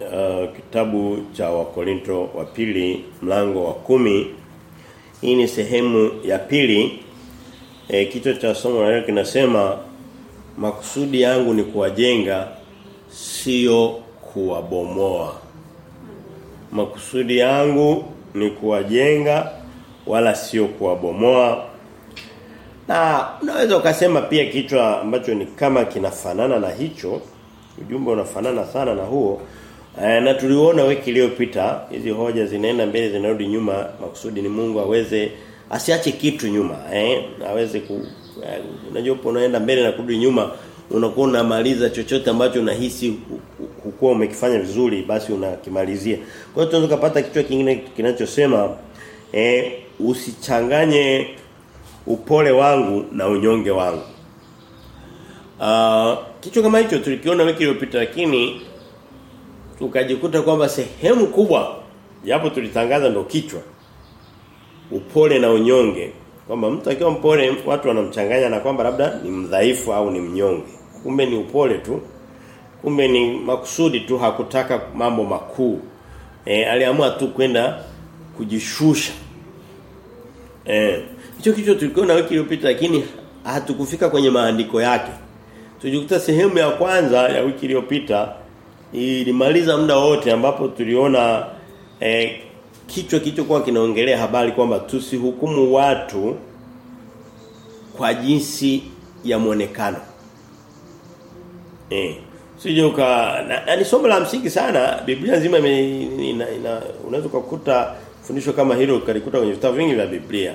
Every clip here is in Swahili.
uh, kitabu cha Wakorinto wa pili mlango wa kumi Hii ni sehemu ya pili. E, kichwa cha somo la leo kinasema makusudi yangu ni kuwajenga sio kuwabomoa. Makusudi yangu ni kuwajenga wala sio kuwabomoa. Na unaweza ukasema pia kichwa ambacho ni kama kinafanana na hicho, ujumbe unafanana sana na huo. E, na tuliona wiki iliyopita hizi hoja zinaenda mbele zinarudi nyuma makusudi ni Mungu aweze asiache kitu nyuma eh aweze ku eh, unajua unaenda mbele na kurudi nyuma unakuwa unamaliza chochote ambacho unahisi hukuwa umekifanya vizuri basi unakimalizia. Kwa hiyo tunaweza kupata kichwa kingine kinachosema eh usichanganye upole wangu na unyonge wangu. Uh, kichwa kama hicho tulikiona wiki iliyopita lakini tukajikuta kwamba sehemu kubwa japo tulitangaza ndo kichwa upole na unyonge. Kwamba mtu akiwa mpole watu wanamchanganya na kwamba labda ni mdhaifu au ni mnyonge. Kumbe ni upole tu. Kumbe ni makusudi tu hakutaka mambo makuu. E, aliamua tu kwenda kujishusha. Eh hicho kichwa tulikiona wiki iliyopita lakini hatukufika kwenye maandiko yake. Tujikuta sehemu ya kwanza ya wiki iliyopita ilimaliza muda wote ambapo tuliona eh, kichwa kilichokuwa kinaongelea habari kwamba tusihukumu watu kwa jinsi ya muonekano. Eh. Sije uka na, ni somo la msingi sana. Biblia nzima unaweza kukuta fundisho kama hilo ukalikuta kwenye vitabu vingi vya Biblia.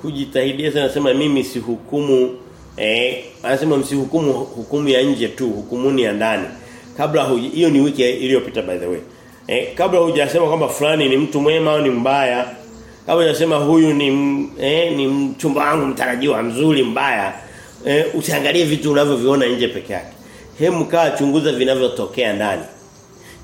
Kujitahidia sana nasema mimi sihukumu eh anasema msihukumu hukumu ya nje tu, hukumuni ya ndani. Kabla hiyo ni wiki iliyopita by the way. Eh, kabla hujasema kwamba fulani ni mtu mwema au ni mbaya, kabla hujasema huyu ni eh, ni mchumba wangu mtarajiwa mzuri mbaya, eh, usiangalie vitu unavyoviona nje peke yake. Hemu kaa chunguza vinavyotokea ndani.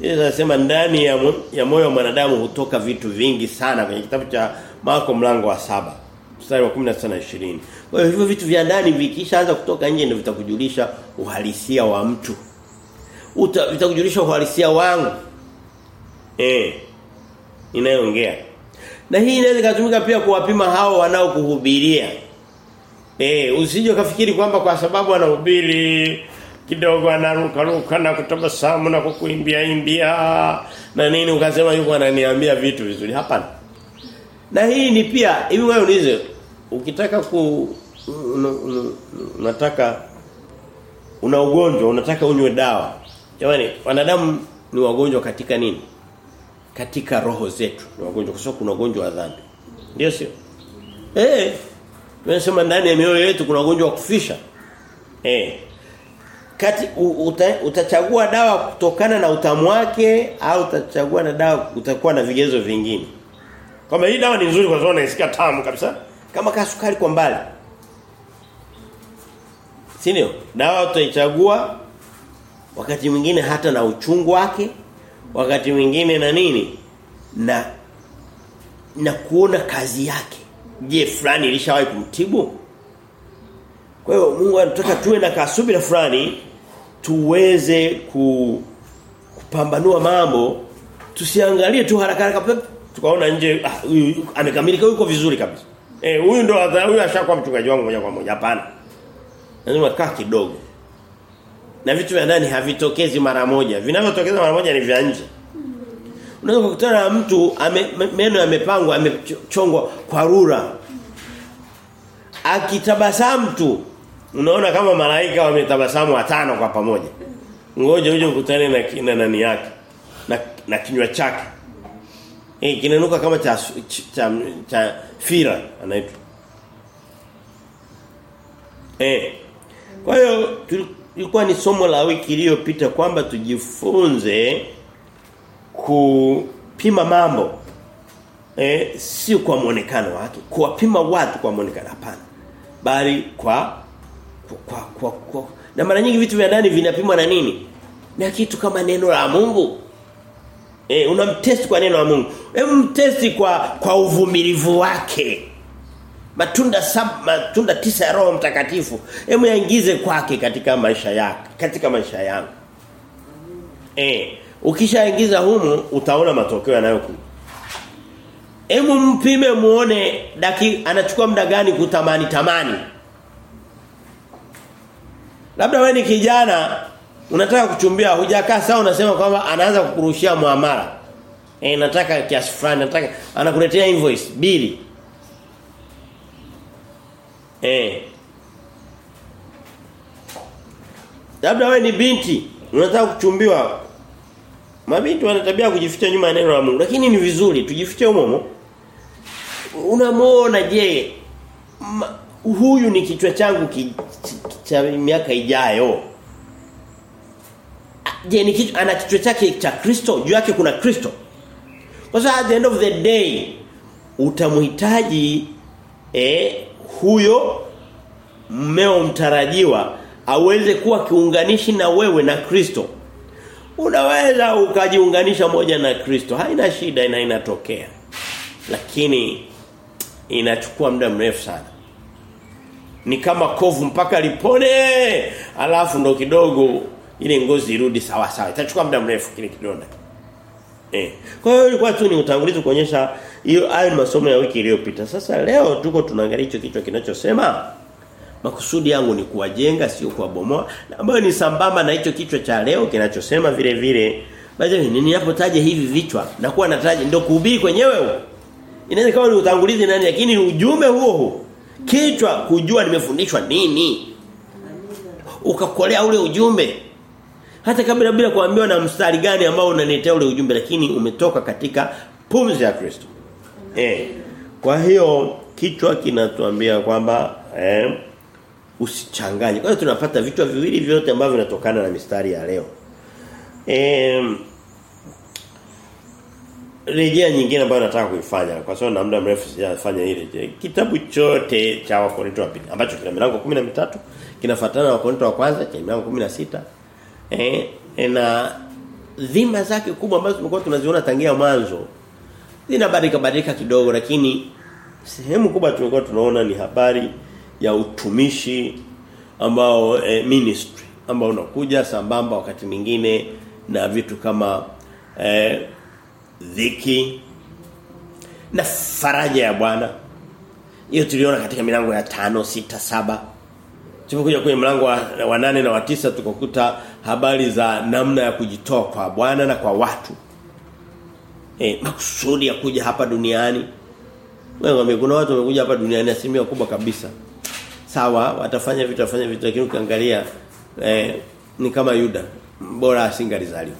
Yesu anasema ndani ya, ya moyo wa mwanadamu hutoka vitu vingi sana kwenye kitabu cha Marko mlango wa saba mstari wa 19 na 20. Kwa hivyo vitu vya ndani vikishaanza kutoka nje ndio vitakujulisha uhalisia wa mtu. Uta, vitakujulisha uhalisia wangu. Eh. Inayoongea. Na hii inaweza kutumika pia kuwapima hao wanaokuhubiria. Eh, usije kafikiri kwamba kwa sababu anahubiri kidogo anaruka ruka na kutabasamu na kukuimbia imbia na nini ukasema yuko ananiambia vitu vizuri. Hapana. Na hii ni pia hivi wewe unize ukitaka ku unataka una ugonjwa unataka unywe dawa. Jamani wanadamu ni wagonjwa katika nini? Katika roho zetu. Ni wagonjwa kwa sababu kuna ugonjwa wa dhambi. Ndio sio? Eh. Tunasema ndani ya mioyo yetu kuna ugonjwa wa kufisha. Eh. Kati uta, utachagua dawa kutokana na utamu wake au utachagua na dawa utakuwa na vigezo vingine. Kama hii dawa ni nzuri kwa sababu naisikia tamu kabisa. Kama kasukari kwa mbali. Si ndio? Dawa utaichagua wakati mwingine hata na uchungu wake, wakati mwingine na nini? Na na kuona kazi yake. Je, fulani ilishawahi kumtibu? Kwa hiyo Mungu anataka tuwe na kasubira fulani tuweze ku, kupambanua mambo tusiangalie tu haraka haraka tukaona nje ah, amekamilika yuko vizuri kabisa. Eh huyu ndo huyu ashakuwa mchungaji wangu moja kwa moja hapana. Lazima kaa kidogo. Na vitu vya ndani havitokezi mara moja. Vinavyotokeza mara moja ni vya nje. Unaweza kukutana na mtu ame, meno yamepangwa amechongwa kwa rura. Akitabasamu tu unaona kama malaika wametabasamu watano kwa pamoja. Ngoja uje ukutane na kina nani yake na na kinywa chake. Eh kinanuka kama cha cha, cha fira anaitwa. Eh. Kwa hiyo tulikuwa ni somo la wiki iliyopita kwamba tujifunze kupima mambo eh sio kwa muonekano wake, kuwapima watu kwa muonekano hapana. Bali kwa kwa, kwa, kwa na mara nyingi vitu vya ndani vinapimwa na nini? Na kitu kama neno la Mungu. Eh unamtest kwa neno la Mungu. Hebu mtesti kwa kwa uvumilivu wake. Matunda sab, matunda tisa ya Roho Mtakatifu. Hebu yaingize kwake katika maisha yake, katika maisha yangu. Eh Ukishaingiza humu utaona matokeo yanayokuja. Hebu mpime muone daki anachukua muda gani kutamani tamani. Labda wewe ni kijana unataka kuchumbia hujakaa sawa unasema kwamba anaanza kukurushia muamala. Eh nataka kiasi fulani nataka anakuletea invoice bili. Eh. Labda wewe ni binti unataka kuchumbiwa. Mabinti wana tabia kujificha nyuma ya neno la Mungu lakini ni vizuri tujifiche humo. Unamuona je huyu ni kichwa changu ki, cha miaka ijayo. Je ni kichwa ana kichwa chake cha Kristo juu yake kuna Kristo. Kwa sababu at the end of the day utamhitaji eh huyo mmeo mtarajiwa aweze kuwa kiunganishi na wewe na Kristo. Unaweza ukajiunganisha moja na Kristo. Haina shida na inatokea. Lakini inachukua muda mrefu sana. Ni kama kovu mpaka lipone alafu ndo kidogo ile ngozi irudi sawa sawa. Itachukua muda mrefu kile kidonda. Eh. Kwa hiyo ilikuwa tu ni utangulizi kuonyesha hiyo hayo ni masomo ya wiki iliyopita. Sasa leo tuko tunaangalia hicho kichwa kinachosema makusudi yangu ni kuwajenga sio kuwabomoa ambayo ni sambamba na hicho kichwa cha leo kinachosema vile vile basi ninapotaja hivi vichwa na kuwa nataja ndio kuhubiri kwenyewe huo inaweza kama ni utangulizi nani lakini ujumbe huo huo kichwa kujua nimefundishwa nini ukakolea ule ujumbe hata kabla bila kuambiwa na mstari gani ambao unaniletea ule ujumbe lakini umetoka katika pumzi ya Kristo eh kwa hiyo kichwa kinatuambia kwamba eh usichanganye. Kwa hiyo tunapata vichwa viwili vyote ambavyo vinatokana na mistari ya leo. Eh rejea nyingine ambayo nataka kuifanya kwa sababu na muda mrefu sijafanya ile. Kitabu chote cha Wakorintho wa pili ambacho kina milango 13 kinafuatana na wakorinto wa kwanza cha milango 16. Eh na dhima zake kubwa ambazo tumekuwa tunaziona tangia mwanzo. Zinabadilika badilika kidogo lakini sehemu kubwa tumekuwa tunaona ni habari ya utumishi ambao eh, ministry ambao unakuja sambamba wakati mwingine na vitu kama eh, dhiki na faraja ya Bwana. Hiyo tuliona katika milango ya tano sita saba. Tulipokuja kwenye mlango wa, wa nane na wa tisa tukakuta habari za namna ya kujitoa kwa Bwana na kwa watu. Eh makusudi ya kuja hapa duniani. Wewe kuna watu wamekuja hapa duniani asilimia kubwa kabisa. Sawa, watafanya vitu watafanya vitu lakini ukiangalia eh, ni kama Yuda. Bora asingalizaliwa.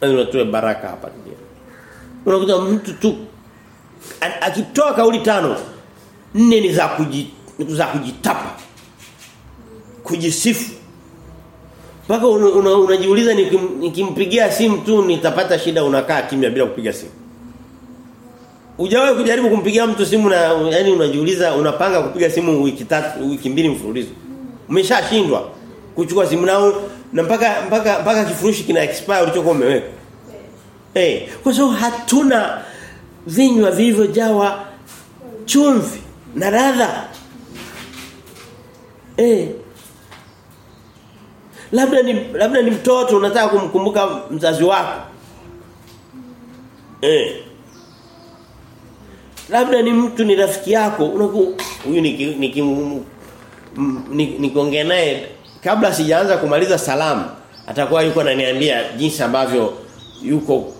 Lazima tuwe baraka hapa duniani. Unakuta mtu tu akitoa kauli tano nne ni za kujitapa kujisifu mpaka unajiuliza una, una nikimpigia simu tu nitapata shida unakaa kimya bila kupiga simu. Ujawahi kujaribu kumpigia mtu simu na yani unajiuliza unapanga kupiga simu wiki tatu wiki mbili mfululizo. Umeshashindwa kuchukua simu nao na mpaka mpaka mpaka kifurushi kina expire ulichokuwa umeweka. Eh hey, kwa sababu hatuna vinywa vilivyojawa chumvi na radha. eh labda ni labda ni mtoto unataka kumkumbuka mzazi wako. Eh. Labda ni mtu ni rafiki yako unaku huyu ni nikiongea naye kabla sijaanza kumaliza salamu atakuwa yuko ananiambia jinsi ambavyo yuko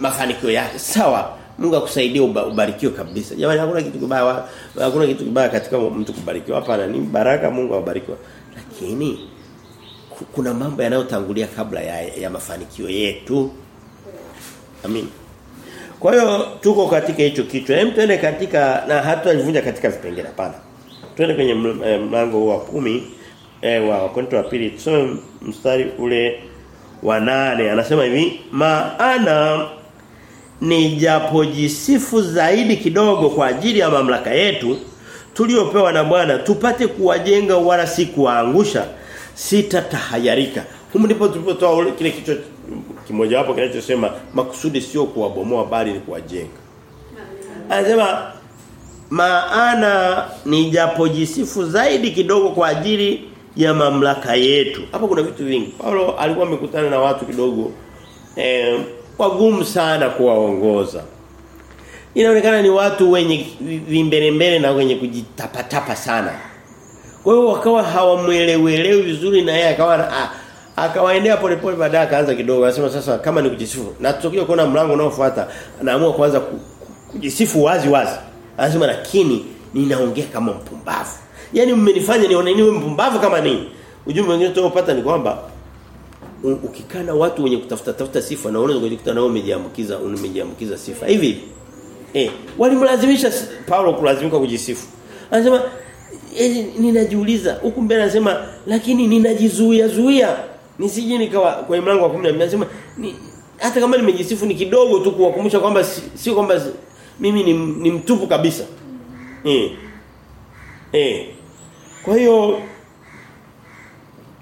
mafanikio yake. Sawa Mungu akusaidie ubarikiwe kabisa. Jamani hakuna kitu kibaya hakuna kitu kibaya katika mtu kubarikiwa. Hapana ni baraka Mungu awabarikiwa. lakini kuna mambo yanayotangulia kabla ya, ya mafanikio yetu. Amin. Kwa hiyo tuko katika hicho kichwa. Hem tuende katika na hata nivunja katika vipengele hapana. Twende kwenye mlango wa kumi eh, wa Wakorintho wa pili. Tusome mstari ule wa nane. Anasema hivi maana nijapojisifu zaidi kidogo kwa ajili ya mamlaka yetu tuliopewa na Bwana tupate kuwajenga wala si kuwaangusha sitatahayarika humu ndipo tulipotoa kile kichwa kimoja wapo kinachosema makusudi sio kuwabomoa bali ni kuwajenga anasema maana nijapojisifu zaidi kidogo kwa ajili ya mamlaka yetu. Hapo kuna vitu vingi. Paulo alikuwa amekutana na watu kidogo eh, wagumu sana kuwaongoza. Inaonekana ni watu wenye vimbelembele na wenye kujitapatapa sana. Kwa hiyo wakawa hawamuelewelewi vizuri na yeye akawa akawaendea polepole baadaye akaanza kidogo anasema sasa kama ni kujisifu na tutokio kuona mlango unaofuata anaamua kwanza kujisifu wazi wazi. Anasema lakini ninaongea kama mpumbavu. Yaani mmenifanya nione niwe mpumbavu kama nini? Ujumbe mwingine tunaopata ni kwamba ukikaa na watu wenye kutafuta tafuta sifa na unaweza kujikuta nao umejiambukiza umejiambukiza sifa. Hivi. Eh, walimlazimisha Paulo kulazimika kujisifu. Anasema eh, ninajiuliza huku mbele anasema lakini ninajizuia zuia nisije nikawa kwa mlango wa 10 anasema ni, hata kama nimejisifu ni kidogo tu kuwakumbusha kwamba sio si kwamba mimi ni, ni mtupu kabisa. Eh. Eh. Kwa hiyo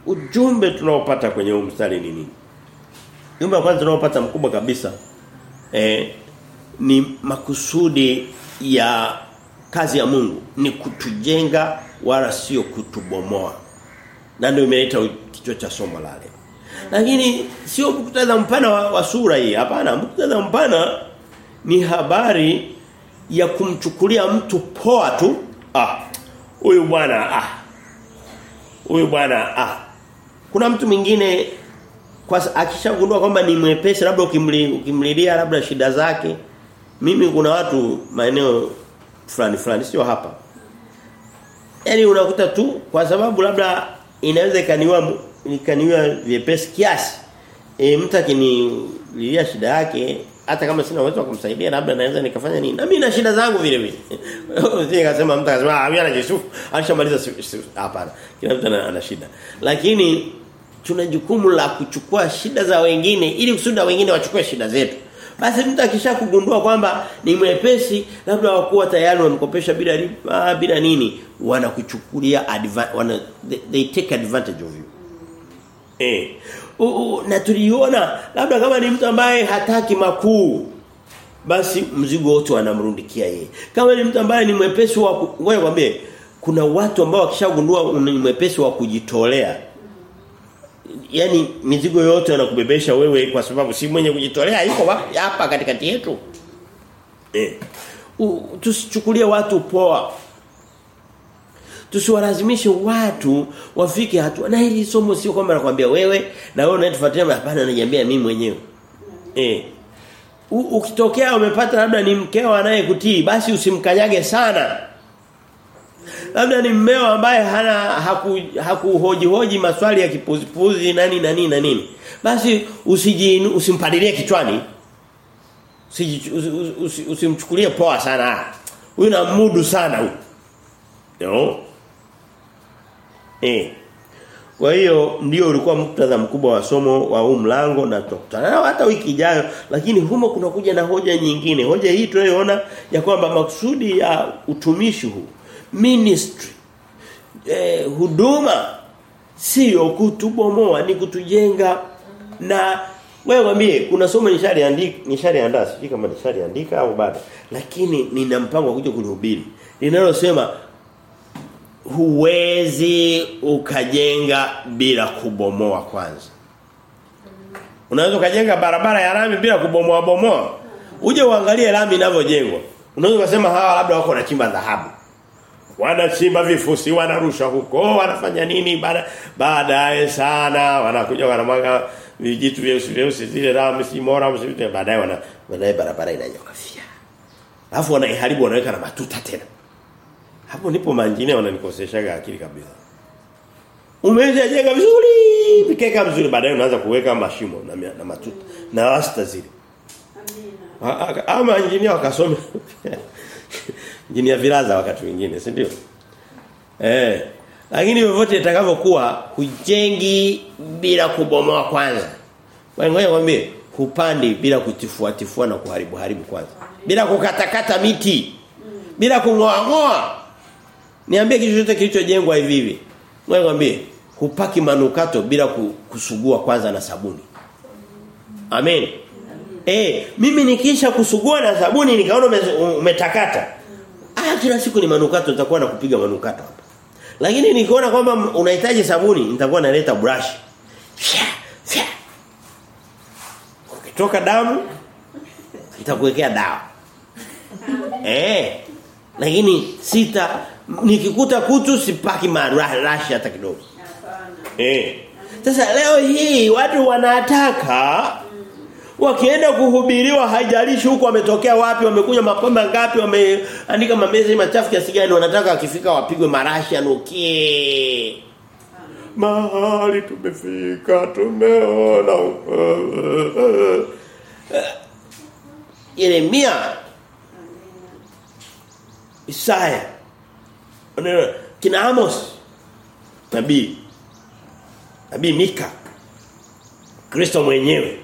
ujumbe tunaopata kwenye huu mstari ni nini? Ujumbe wa kwanza tunaopata mkubwa kabisa eh ni makusudi ya kazi ya Mungu ni kutujenga wala sio kutubomoa. Na ndio imeleta kichwa cha somo la leo. Lakini sio muktadha mpana wa, wa sura hii, hapana. Muktadha mpana ni habari ya kumchukulia mtu poa tu. Ah, huyu bwana ah. Huyu bwana ah. Kuna mtu mwingine kwa akishagundua kwamba ni mwepesi labda ukimlilia labda shida zake mimi kuna watu maeneo fulani fulani sio hapa. Yaani unakuta tu kwa sababu labda inaweza ikaniwa ikaniwa vyepesi kiasi. E, mtu akinilia shida yake hata kama sina uwezo wa kumsaidia labda naweza nikafanya nini? Na mimi na shida zangu vile vile. sije kasema mtu akasema ah mimi anajisufu alishamaliza hapana. Kila mtu ana shida. Lakini tuna jukumu la kuchukua shida za wengine ili kusudi wengine wachukue shida zetu. Basi mtu akishakugundua kwamba ni mwepesi labda wakuwa tayari wamkopesha bila riba bila nini wanakuchukulia wana they, they take advantage of you. Eh. Uh, na tuliona labda kama ni mtu ambaye hataki makuu basi mzigo wote wanamrundikia yeye. Kama ni mtu ambaye ni mwepesi wa ngoja kwambie kuna watu ambao wakishagundua ni mwepesi wa kujitolea yani mizigo yote anakubebesha wewe kwa sababu si mwenye kujitolea yuko hapa katikati yetu. Eh. Tusichukulie watu poa. Tusiwalazimishe watu wafike hatua. Na hili somo sio kwamba nakwambia wewe na wewe unayetufuatia hapana ananiambia mimi mwenyewe. Eh. Ukitokea umepata labda ni mkeo anayekutii basi usimkanyage sana labda ni mmeo ambaye hana hakuhoji haku, hoji maswali ya kipuzipuzi nani na nini na nini basi usiji usimpadilie kichwani. Usiji, us, us, usimchukulie poa sana. Huyu na mudu sana huyu. No eh kwa hiyo ndio ulikuwa muktadha mkubwa wa somo wa huu mlango na tutakutana hata wiki ijayo. Lakini humo kuna kuja na hoja nyingine. Hoja hii tunayoona ya kwamba makusudi ya utumishi huu ministry. Eh, huduma sio kutubomoa ni kutujenga. Na wewe mwambie kuna somo nishaliandika nishaliandaa sijui kama nishaliandika au bado. Lakini nina mpango wa kuja kulihubiri linalosema huwezi ukajenga bila kubomoa kwanza. Unaweza ukajenga barabara ya lami bila kubomoa bomoa. Uje uangalie lami inavyojengwa. Unaweza kusema hawa labda wako na chimba dhahabu wanachimba vifusi wanarusha huko wanafanya nini? Baada baadaye sana wanakuja wanamwaga vijitu vyeusi vyeusi zile damu si mora msivite baadaye wana baadaye barabara inanyoka fia alafu wanaiharibu wanaweka na matuta tena. Hapo ndipo manjine wananikoseshaga akili kabisa. Umeweza jenga vizuri pikeka vizuri baadaye unaanza kuweka mashimo na, na matuta na rasta zile. Amina. Ama injinia wakasome ya vilaza wakati mwingine si ndio? Eh lakini vyovyote itakavyokuwa hujengi bila kubomoa kwanza. Ngoja kwambie hupandi bila kutifua tifua na kuharibu haribu kwanza. Bila kukatakata miti. Bila kungoa ngoa niambie kitu chochote kilichojengwa hivi hivi. Ngoja kupaki hupaki manukato bila kusugua kwanza na sabuni. Amen. Eh, mimi nikisha kusugua na sabuni nikaona umetakata. Ah, kila siku ni manukato nitakuwa nakupiga manukato hapa. Lakini nikiona kwamba unahitaji sabuni nitakuwa naleta brush. Fya, fya. Kitoka damu nitakuwekea dawa. Eh. Lakini sita nikikuta kutu sipaki marashi hata kidogo. Eh. Sasa leo hii watu wanataka wakienda kuhubiriwa haijalishi huko wametokea wapi wamekunywa mapombe ngapi wameandika mamezi machafu kiasi gani wanataka akifika wapigwe marashi anukie. Mahali tumefika tumeona. Yeremia. Isaya. Kina Amos. Nabii. Nabii Mika. Kristo mwenyewe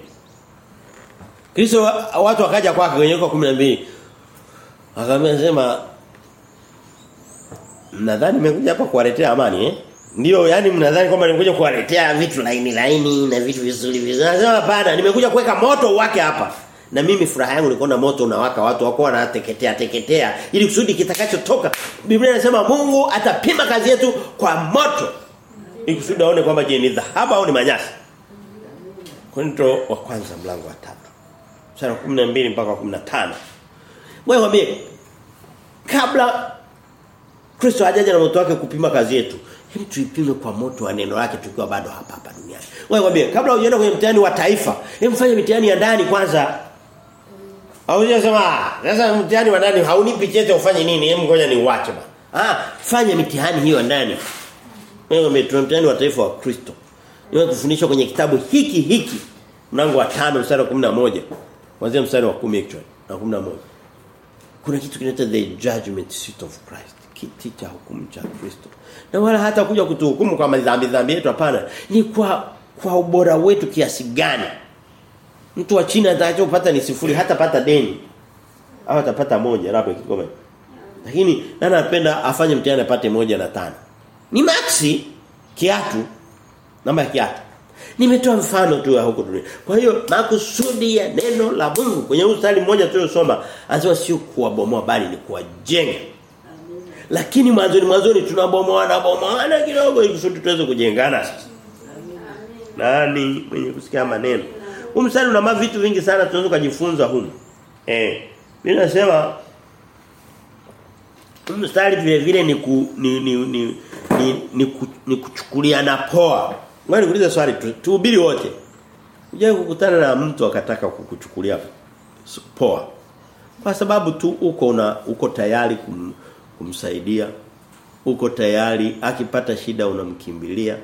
Kristo watu wakaja kwake kwenye kwa 12 akamwambia sema mnadhani nimekuja hapa kuwaletea amani eh? Ndio yani mnadhani kwamba nimekuja kuwaletea vitu laini laini na vitu vizuri vizuri. Anasema hapana nimekuja kuweka moto wake hapa. Na mimi furaha yangu ni kuona moto unawaka watu wako wanateketea teketea ili kusudi kitakachotoka. Biblia inasema Mungu atapima kazi yetu kwa moto. Ili kusudi aone kwamba je ni dhahabu au ni manyasi? Korinto wa kwanza mlango wa 3 mstari 12 mpaka 15 Wewe mwambie kabla Kristo hajaja na moto wake kupima kazi yetu Hebu tuipime kwa moto wa neno lake tukiwa bado hapa hapa duniani. Wewe mwambie kabla hujaenda kwenye mtihani wa taifa, hebu fanya mitihani ya ndani kwanza. Au unasema sasa mtihani wa ndani haunipi chete ufanye nini? Hebu ngoja ni uache bana. Ah, fanya mitihani hiyo ndani. Wewe tuna mtihani wa taifa wa Kristo. Niwe kufundishwa kwenye kitabu hiki hiki mlango wa 5 mstari wa 11. Kuanzia mstari wa 10 actually na 11. Kuna kitu kinaitwa the judgment seat of Christ kiti cha hukumu cha Kristo. Na wala hata kuja kutuhukumu kwa madhambi dhambi yetu hapana. Ni kwa kwa ubora wetu kiasi gani. Mtu wa chini atakachopata ni sifuri hata pata deni. Au atapata moja labda kikome. Lakini nani anapenda afanye mtihani apate moja na tano. Ni maxi kiatu namba ya kiatu. Nimetoa mfano tu huko dunia. Kwa hiyo makusudi ya neno la Mungu kwenye usali mmoja tuliosoma anasema sio kuwabomoa bali ni kuwajenga. Lakini mwanzoni mwanzoni tunabomoana bomoana kidogo ili kusudi tuweze kujengana sasa. Nani mwenye kusikia maneno? Umsali una mavitu vingi sana tunaweza kujifunza huko. Eh, mimi nasema umsali vile vile ni ku, ni ni ni ni, ni, ku, ni kuchukuliana poa. Ngoja nikuulize swali tu, tuhubiri wote. Unajua kukutana na mtu akataka kukuchukulia poa. Kwa sababu tu uko una uko tayari kum, kumsaidia uko tayari akipata shida unamkimbilia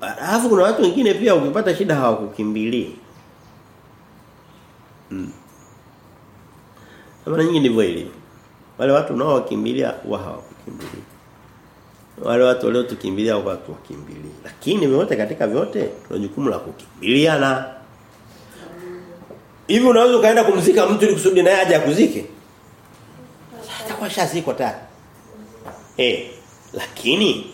alafu kuna watu wengine pia ukipata shida hawakukimbilii mm. mara nyingi ndivyo ilivyo wale watu nao wakimbilia wa hawakukimbilia wale watu walio tukimbilia watu wakimbilia lakini vyote katika vyote tuna jukumu la kukimbiliana hivi unaweza ukaenda kumzika mtu ili kusudi naye aje akuzike atakuwa shaziko tayari. Eh, lakini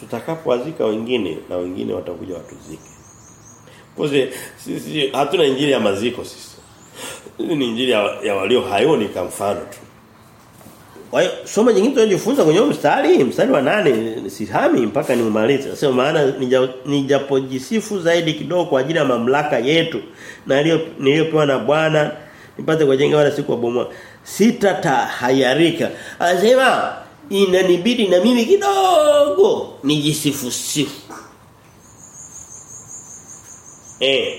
tutakapowazika wengine na wengine watakuja watuzike. Kwa sisi hatuna injili ya maziko sisi. Ni injili ya, ya walio hayoni kama mfano tu. Kwa hiyo soma jingine tunajifunza kwenye mstari, mstari wa nane sihami mpaka niumalize. Nasema maana nijapojisifu zaidi kidogo kwa ajili ya mamlaka yetu na niliyopewa na Bwana nipate kujenga wala siku bomoa sitatahayarika anasema inanibidi na mimi kidogo nijisifu sifu eh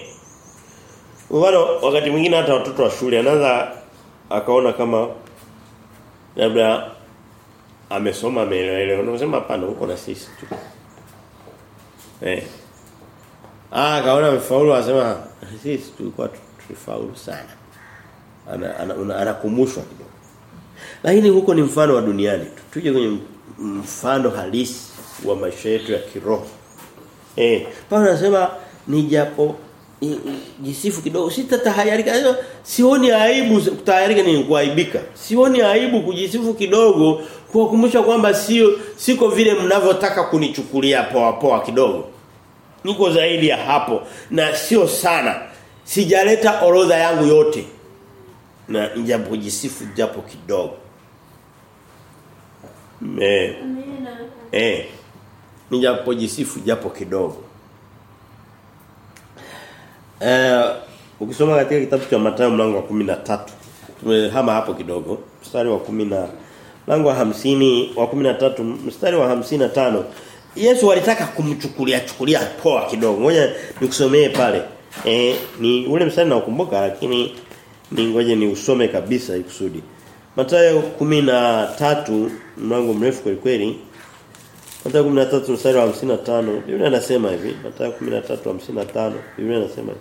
Wano, wakati mwingine hata watoto wa shule anaanza akaona kama labda amesoma ameelewa unasema hapana huko na sisi tu eh ah kaona mfaulu anasema sisi tulikuwa tulifaulu sana anakumushwa ana, ana kidogo. Lakini huko ni mfano wa duniani. Tuje kwenye mfano halisi wa maisha yetu ya kiroho. Eh, Paulo anasema nijapo jisifu kidogo sitatahayarika. Sioni aibu kutahayarika ni kuaibika. Sioni aibu kujisifu kidogo kuwakumbusha kwamba sio siko vile mnavyotaka kunichukulia poa poa kidogo. Niko zaidi ya hapo na sio sana. Sijaleta orodha yangu yote na nijapojisifu japo kidogo. Eh. Eh. Nijapojisifu japo kidogo. Eh ukisoma katika kitabu cha Mathayo mlango wa 13 tumehama hapo kidogo mstari wa 10 na mlango wa 50 wa 13 mstari wa 55 Yesu walitaka kumchukulia chukulia poa kidogo. Ngoja nikusomee pale. Eh ni ule mstari naukumbuka lakini ni ngoje ni usome kabisa ikusudi. Mathayo 13 mlango mrefu kweli kweli. Mathayo 13 mstari wa 55 Biblia inasema hivi. Mathayo 13:55 Biblia inasema hivi.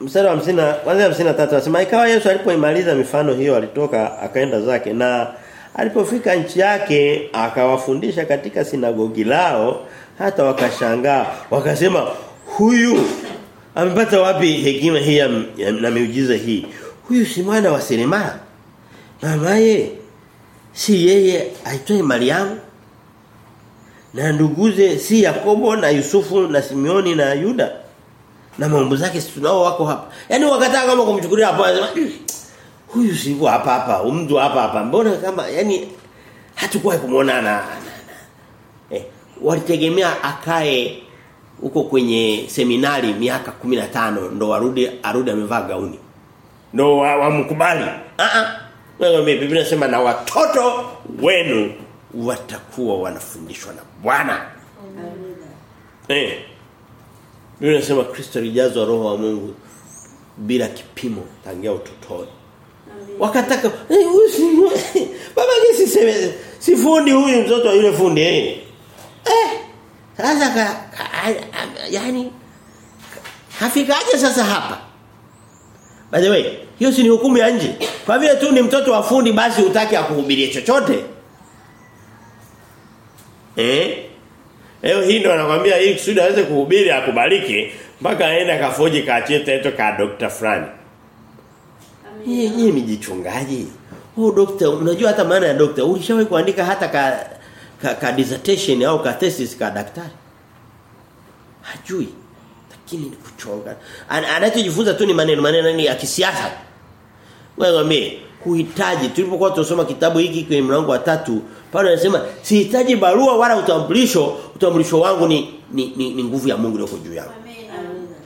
Mstari wa 50 kwanza 53 anasema ikawa Yesu alipoimaliza mifano hiyo alitoka akaenda zake na alipofika nchi yake akawafundisha katika sinagogi lao hata wakashangaa wakasema huyu amepata wapi hekima hii na miujiza hii huyu si mwana wa Selemala mamaye si yeye aitwaye Mariamu na nduguze si Yakobo na Yusufu na Simeoni na Yuda na mambo zake si tunao wako hapa. Yani wakataka kama kumchukulia hapo huyu si hapa hapa umdu hapa hapa. Mbona kama yani hatakuwa kumuonana. Eh walitegemea akae huko kwenye seminari miaka 15 ndo warudi arudi amevaa gauni. Ndo wamkubali? Wa a a wewe Biblia inasema na watoto wenu watakuwa wanafundishwa na Bwana. Eh. Biblia inasema Kristo alijazwa roho wa Mungu bila kipimo tangia utotoni. Wakataka eh, baba gesi seme si fundi huyu mtoto yule fundi eh. Eh sasa ka, ka, yani hafikaje sasa hapa by the way hiyo si ni hukumu ya nje kwa vile tu ni mtoto wa fundi basi utaki akuhubirie chochote eh Leo hii ndo anakuambia hii kusudi aweze kuhubiri akubariki mpaka aende akafoji kaachie eto ka Dr. fulani. Yeye yeye ni jichungaji. Oh doctor, unajua hata maana ya doctor. Ulishawahi kuandika hata ka, ka, ka dissertation au ka thesis ka daktari? Hajui. Lakini ni kuchonga. Anachojifunza tu ni maneno maneno ni ya kisiasa. Wewe mimi kuhitaji tulipokuwa tunasoma kitabu hiki kwenye mlango wa tatu Paulo anasema sihitaji barua wala utambulisho utambulisho wangu ni ni, ni, ni nguvu ya Mungu iliyoko juu yangu.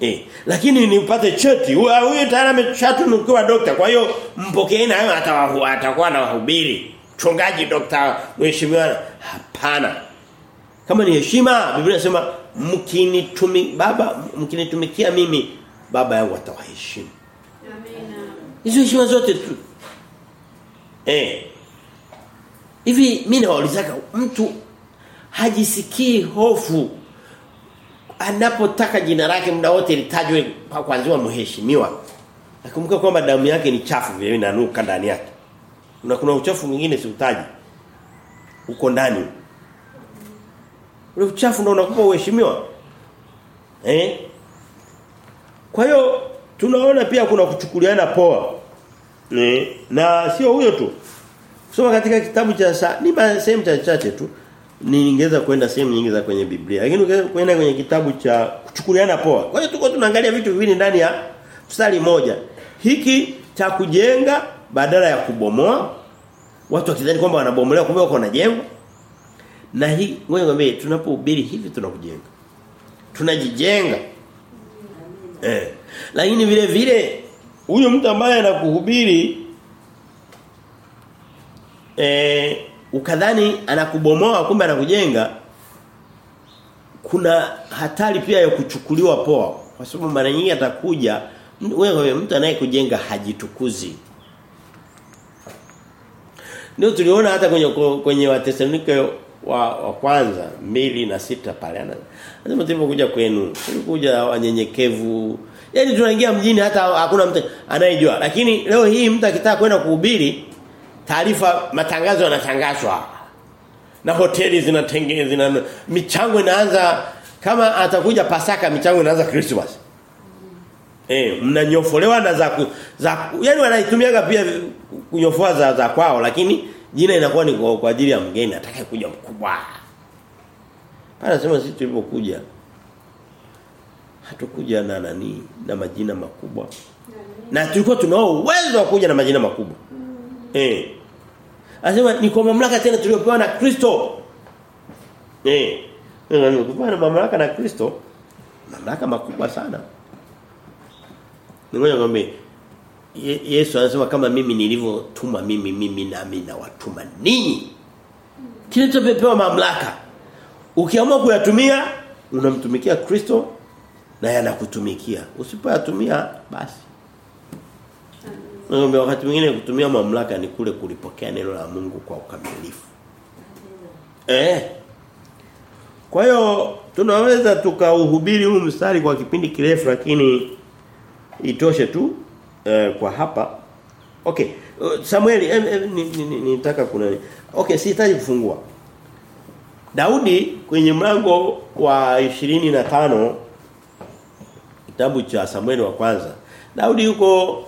Eh, lakini nipate cheti. Huyo tayari ameshatunukiwa dokta. Kwa hiyo mpokeeni yeye atakuwa atakuwa na wahubiri. Mchungaji dokta mheshimiwa hapana. Kama ni heshima Biblia inasema mkinitumi baba mkinitumikia mimi baba yangu atawaheshimu. Amina. Hizo heshima zote tu. Eh. Hivi mimi nawaulizaka mtu hajisikii hofu anapotaka jina lake muda wote litajwe kwanza muheshimiwa Nakumbuka kwamba damu yake ni chafu vile inanuka ndani yake. Na kuna uchafu mwingine siutaji. Uko ndani. Ule uchafu ndio unakupa uheshimiwa. Eh? Kwa hiyo tunaona pia kuna kuchukuliana poa. Ne? Na sio huyo tu. Kusoma katika kitabu cha sa, ni sehemu chache tu ningeweza kwenda sehemu nyingi za kwenye Biblia. Lakini kwenda kwenye kitabu cha kuchukuliana poa. Kwa hiyo tuko tunaangalia vitu viwili ndani ya mstari moja. Hiki cha kujenga badala ya kubomoa. Watu wakidhani kwamba wanabomolewa kumbe wako wanajenga. Na hii wewe ngombe tunapohubiri hivi tunakujenga. Tunajijenga. Eh. Lakini vile vile huyo mtu ambaye anakuhubiri eh ukadhani anakubomoa kumbe anakujenga kuna hatari pia ya kuchukuliwa poa kwa sababu mara nyingi atakuja wewe mtu anayekujenga hajitukuzi ndio tuliona hata kwenye kwenye Wathesalonike wa, wa kwanza mbili na sita pale. Anasema tulipokuja kwenu tulikuja wanyenyekevu. Yani tunaingia mjini hata hakuna mtu anayejua. Lakini leo hii mtu akitaka kwenda kuhubiri taarifa matangazo yanatangazwa. Na hoteli zinatengenezwa zina michango inaanza kama atakuja pasaka michango inaanza Christmas. Eh mnanyofolewa na za za yani wanaitumiaga pia kunyofoa za, za kwao lakini jina inakuwa ni kwa, kwa ajili ya mgeni atakaye kuja mkubwa pale sema sisi tulipokuja hatukuja na nani na majina makubwa na tulikuwa tunao uwezo wa kuja na majina makubwa Mm. Eh. Anasema ni kwa mamlaka tena tuliyopewa na Kristo. Eh. Na mamlaka na Kristo mamlaka makubwa sana. Ningoja ngombe Ye, Yesu anasema kama mimi nilivyotuma mimi mimi nami na watuma ninyi. Kilichopewa mamlaka. Ukiamua kuyatumia unamtumikia Kristo na yanakutumikia. Usipoyatumia basi. Ngombe wakati mwingine kutumia mamlaka ni kule kulipokea neno la Mungu kwa ukamilifu. Eh. Kwa hiyo tunaweza tukauhubiri huu mstari kwa kipindi kirefu lakini itoshe tu eh, kwa hapa. Okay. Uh, Samueli eh, eh, nitaka ni, ni, kuna Okay, sihitaji kufungua. Daudi kwenye mlango wa 25 kitabu cha Samueli wa kwanza. Daudi yuko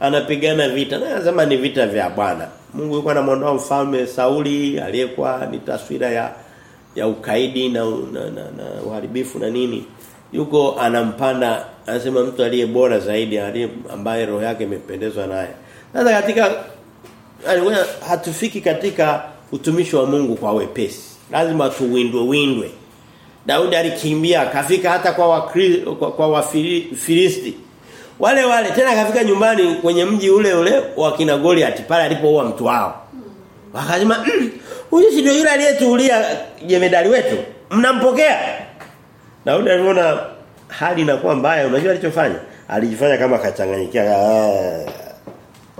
anapigana vita. Na anasema ni vita vya Bwana. Mungu yuko anamuondoa mfalme Sauli aliyekuwa ni taswira ya ya ukaidi na na, na, na uharibifu na nini. Yuko anampanda anasema mtu aliye bora zaidi aliye ambaye roho yake imependezwa naye. Sasa katika hatufiki katika utumishi wa Mungu kwa wepesi. Lazima tuwindwe windwe. Daudi alikimbia akafika hata kwa wakri, kwa, kwa wafilisti. Wale wale tena akafika nyumbani kwenye mji ule ule wa kina Goliath pale alipoua mtu wao. Wakasema huyu si ndio yule aliyetuulia jemedali wetu? Mnampokea? Daudi aliona hali inakuwa mbaya unajua alichofanya? Alijifanya kama kachanganyikia.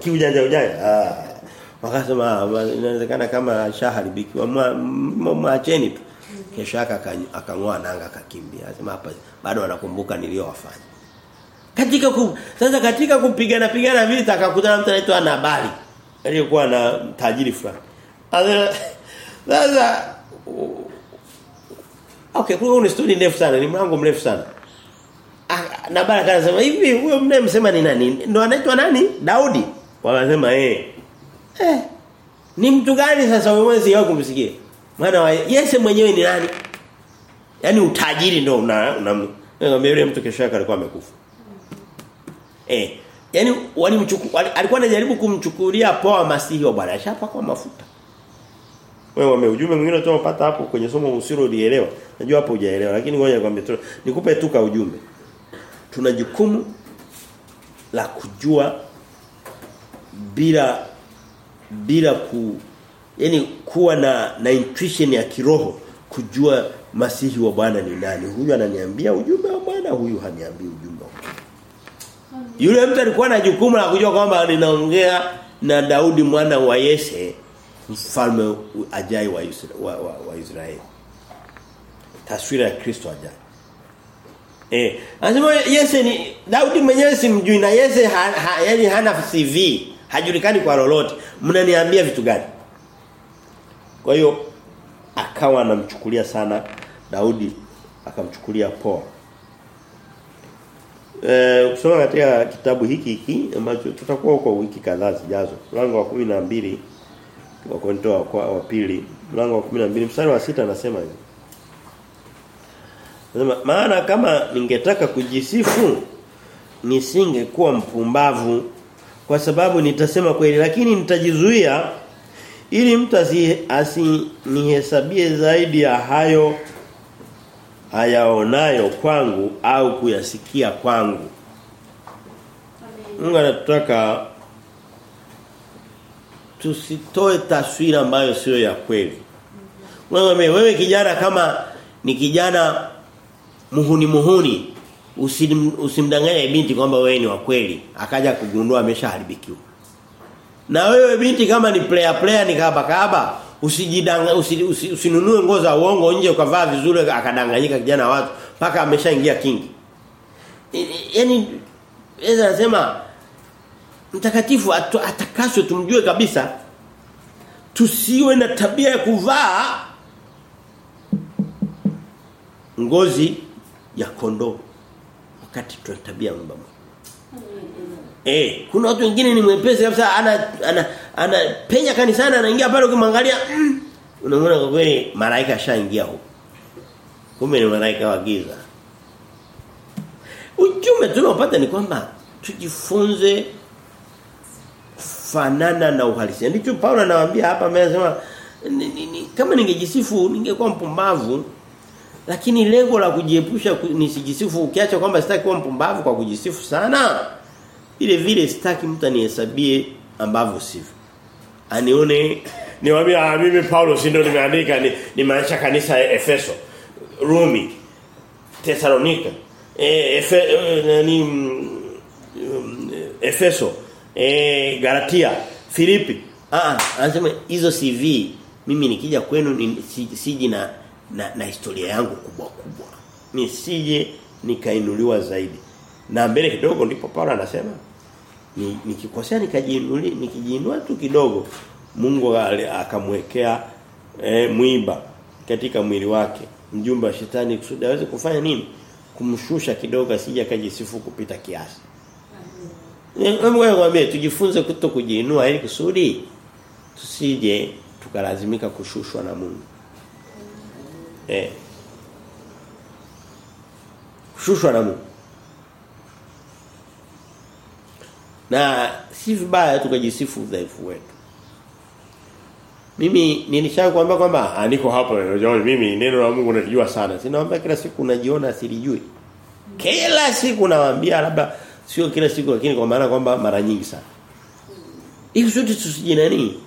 Kiujanja ujanja. Ah. Wakasema inawezekana kama shaharibikiwa mwacheni tu. Kesho akangoa nanga akakimbia. Anasema hapa bado anakumbuka niliyowafanya. Katika ku, sasa katika kupigana pigana vita akakutana mtu anaitwa Nabali aliyekuwa na tajiri fulani. Sasa Okay, kwa ni story ndefu sana, ni mlango mrefu sana. Ah, na baraka anasema hivi huyo mnayemsema ni nani? Ndio anaitwa nani? Daudi. Wanasema eh. Eh. Ni mtu gani sasa wewe yako kumsikia? Maana Yese mwenyewe ni nani? Yaani utajiri ndio una unamwambia yule mtu kesho yake alikuwa amekufa. Eh. Yaani walimchukua alikuwa anajaribu kumchukulia poa masihi wa Bwana. Ashapa kwa mafuta. Wewe wame ujumbe mwingine tunaopata hapo kwenye somo usilo ulielewa. Najua hapo hujaelewa lakini ngoja nikwambie tu nikupe tu ka ujumbe. Tuna jukumu la kujua bila bila ku yani kuwa na na intuition ya kiroho kujua masihi wa Bwana ni nani. Huyu ananiambia ujumbe wa Bwana, huyu haniambii ujumbe wa Bwana. Yule mtu alikuwa na jukumu la kujua kwamba ninaongea na Daudi mwana wa Yese mfalme ajai wa, wa, wa Israeli. Taswira ya Kristo ajai. Eh, anasema Yese ni Daudi mwenyewe simjui na Yese ha, ha, yani hana CV, hajulikani kwa lolote. Mnaniambia vitu gani? Kwa hiyo akawa anamchukulia sana Daudi akamchukulia poa. Eh kusoma katika kitabu hiki hiki ambacho tutakuwa huko wiki kadhaa zijazo. Mlango wa 12 wa Korinto wa, pili, mlango wa 12 mstari wa sita anasema hivi. Anasema maana kama ningetaka kujisifu nisingekuwa mpumbavu kwa sababu nitasema kweli lakini nitajizuia ili mtu asinihesabie zaidi ya hayo hayaonayo kwangu au kuyasikia kwangu. Mungu anataka tusitoe taswira ambayo sio ya kweli. Wewe wewe kijana kama ni kijana muhuni muhuni usim, usimdanganye binti kwamba wewe ni wa kweli akaja kugundua ameshaharibikiwa. Na wewe binti kama ni player player ni kaba kaba usijidanga usi, usi, usinunue nguo za uongo nje ukavaa vizuri akadanganyika kijana watu mpaka ameshaingia kingi. Yaani Yesu anasema mtakatifu atakaswe tumjue kabisa tusiwe na tabia ya kuvaa ngozi ya kondoo wakati tuna tabia mbaya. Eh, kuna watu wengine ni mwepesi kabisa ana ana ana penya kanisani anaingia pale ukimwangalia mm, unaona kwa kweli malaika ashaingia huko. Kumbe ni malaika wa giza. Ujumbe tunaopata ni kwamba tujifunze fanana na uhalisia. Ndicho Paulo anawaambia hapa amesema kama ningejisifu ningekuwa mpumbavu Lakini lengo la kujiepusha nisijisifu ukiacha kwamba sitaki kuwa mpumbavu kwa kujisifu sana. Vile vile sitaki mtu anihesabie ambavyo sivyo. Anione niwaambia ah, mimi Paulo si ndio nimeandika ni, nimeacha kanisa Efeso, Rumi, Thessalonika, eh, Efe, eh, nani um, Efeso, eh, Galatia, Filipi. Ah, anasema hizo CV mimi nikija kwenu ni, si, siji na, na na historia yangu kubwa kubwa. Mimi sije nikainuliwa zaidi. Na mbele kidogo ndipo Paulo anasema ni nikikosea nikajiinuli nikijiinua tu kidogo Mungu akamwekea e, mwiba katika mwili wake mjumbe wa shetani kusudi aweze kufanya nini kumshusha kidogo asije akajisifu kupita kiasi Ngwambie tujifunze kuto kujiinua ili kusudi tusije tukalazimika kushushwa na Mungu eh kushushwa na Mungu na si vibaya tukajisifu udhaifu wetu mimi nilishakwambia kwamba niko hapo unajua mimi neno la Mungu nalijua sana. Sinawaambia kila siku najiona silijui. Kila siku nawaambia labda sio kila siku lakini kwa maana kwamba mara nyingi sana. Hiyo sote tusije nani?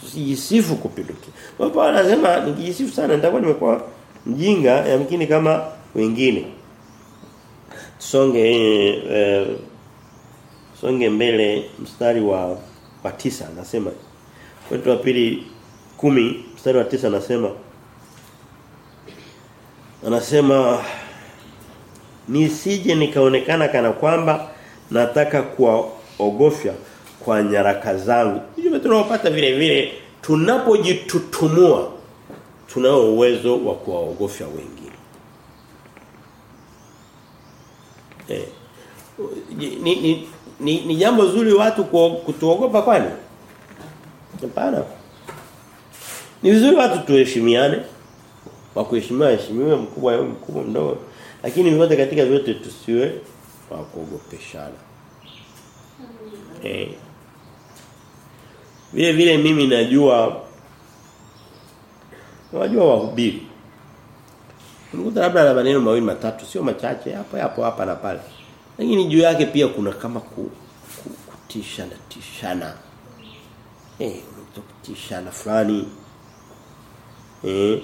Tusijisifu kupindukia. Baba anasema nikijisifu sana nitakuwa nimekuwa mjinga yamkini kama wengine. Songe eh, songe mbele mstari wa wa tisa anasema Kwetu wa pili kumi mstari wa tisa anasema anasema nisije nikaonekana kana kwamba nataka kuwaogofya kwa nyaraka zangu. Hiyo tunaopata vile vile tunapojitutumua tunao uwezo wa kuwaogofya wengine. Eh. Ni, ni, ni, ni jambo zuri watu kutuogopa kwani? Hapana. Ni vizuri watu tuheshimiane. Wa kuheshimiwa heshimiwe mkubwa au mkubwa mdogo. Lakini vyote katika vyote tusiwe wa kuogopeshana. Eh. Vile vile mimi najua najua wahubiri. Unakuta labda na maneno mawili matatu sio machache hapo hapo hapa na pale. Lakini juu yake pia kuna kama ku, ku, kutisha na tishana. Eh, unatokutishana fulani. Eh.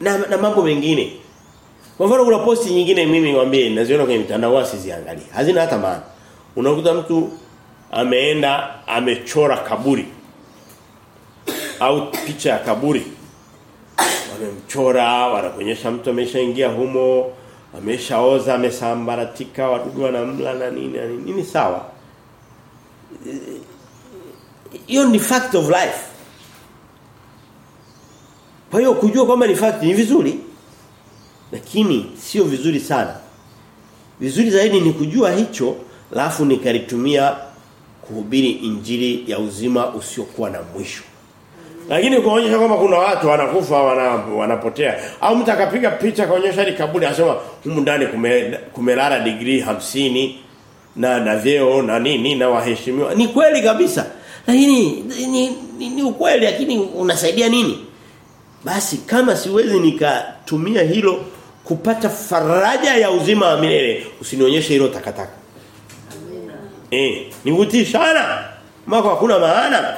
Na, na mambo mengine. Kwa mfano kuna posti nyingine mimi niwaambie naziona kwenye mitandao siziangalie. Hazina hata maana. Unakuta mtu ameenda amechora kaburi au picha ya kaburi. Wamemchora, wanakuonyesha mtu ameshaingia humo, ameshaoza, amesambaratika, wadudu wanamla na nini na nini. Nini sawa? Hiyo ni fact of life. Kwa hiyo kujua kwamba ni fact ni vizuri lakini sio vizuri sana. Vizuri zaidi ni kujua hicho alafu nikalitumia kuhubiri injili ya uzima usiokuwa na mwisho. Lakini kuonyesha kwamba kuna watu wanakufa wana, wanapotea au mtu akapiga picha kaonyesha ni kaburi anasema humu ndani kume, kumelala degree hamsini na na vyeo na nini na waheshimiwa. Ni kweli kabisa. Lakini ni, ni, ni ukweli lakini unasaidia nini? Basi kama siwezi nikatumia hilo kupata faraja ya uzima wa milele usinionyeshe hilo takataka. Eh, nivutii sana. Mako hakuna maana.